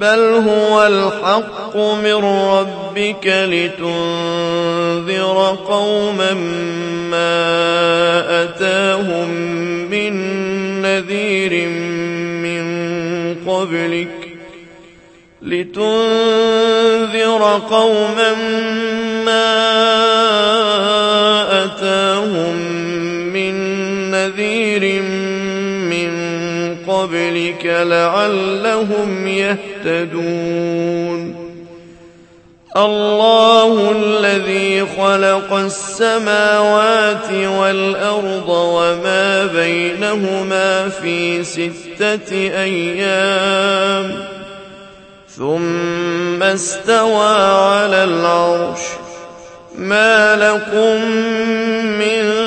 بل هو الحق من ربك لتنذر قوما ما أتاهم من نذير من قبلك لتنذر قوما ما أتاهم قبلك لعلهم يهتدون. الله الذي خلق السماوات والأرض وما بينهما في ستة أيام. ثم استوى على العرش. ما لكم من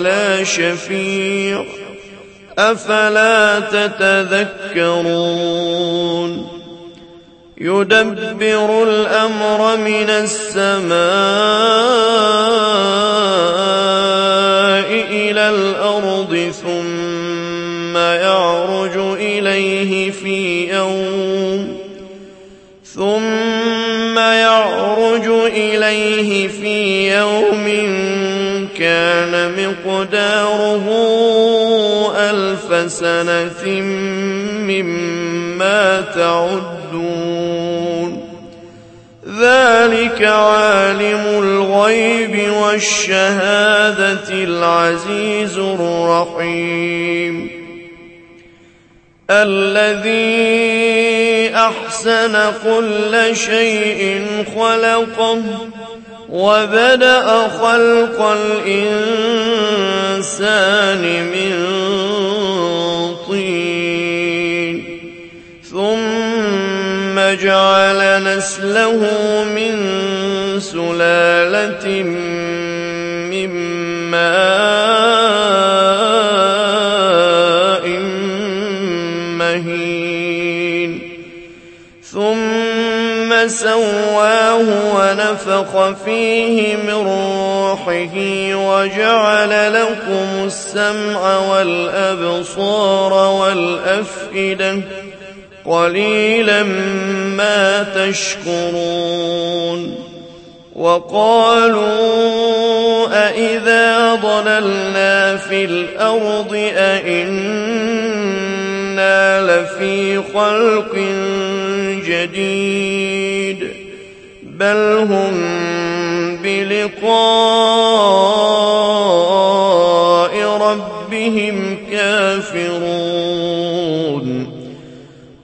ولا شفيع أفلا تتذكرون يدبر الأمر من السماء إلى الأرض ثم يعرج إليه في يوم ثم يعرج إليه في يوم كان مقداره ألف سنة مما تعدون. ذلك عالم الغيب والشهادة العزيز الرحيم. الذي أحسن كل شيء خلقه وبدأ خلق الإنسان من طين ثم جعل نسله من سلالة من ماء ونفخ فيه من روحه وجعل لكم السمع والأبصار والأفئدة قليلا ما تشكرون وقالوا أإذا ضللنا في الأرض أإنا لفي خلق جديد بل هم بلقاء ربهم كافرون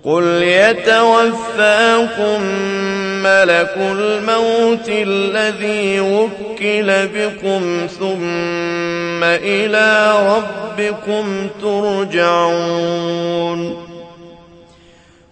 قل يتوفاكم ملك الموت الذي وكل بكم ثم إلى ربكم ترجعون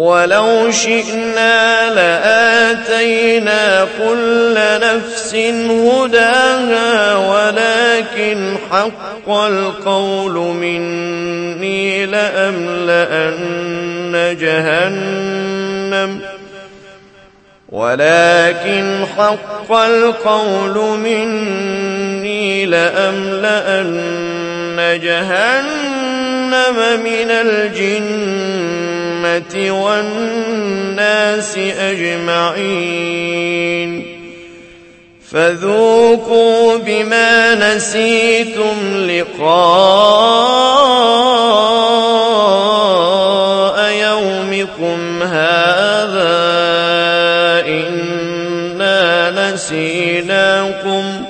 ولو شئنا لآتينا كل نفس هداها ولكن حق القول مني لأملأن جهنم. ولكن حق القول مني لأملأن جهنم من الأمة والناس أجمعين. فذوقوا بما نسيتم لقاء يومكم هذا. إنا نسيناكم.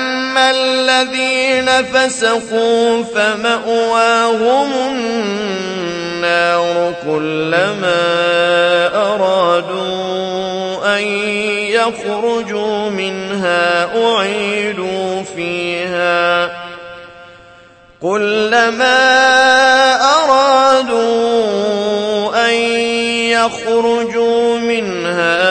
الذين فسقوا فمأواهم النار كلما أرادوا أن يخرجوا منها أعيدوا فيها كلما أرادوا أن يخرجوا منها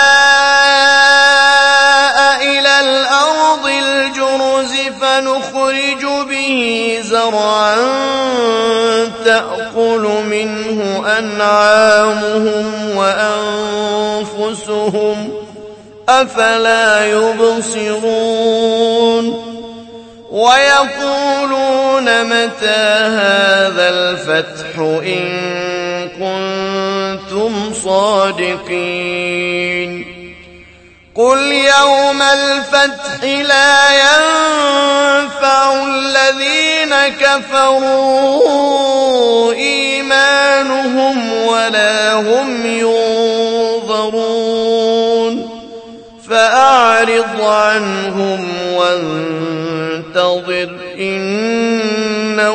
فنخرج به زرعا تأكل منه أنعامهم وأنفسهم أفلا يبصرون ويقولون متى هذا الفتح إن كنتم صادقين قل يوم الفتح لا ينفع الذين كفروا إيمانهم ولا هم ينظرون فأعرض عنهم وانتظر إنهم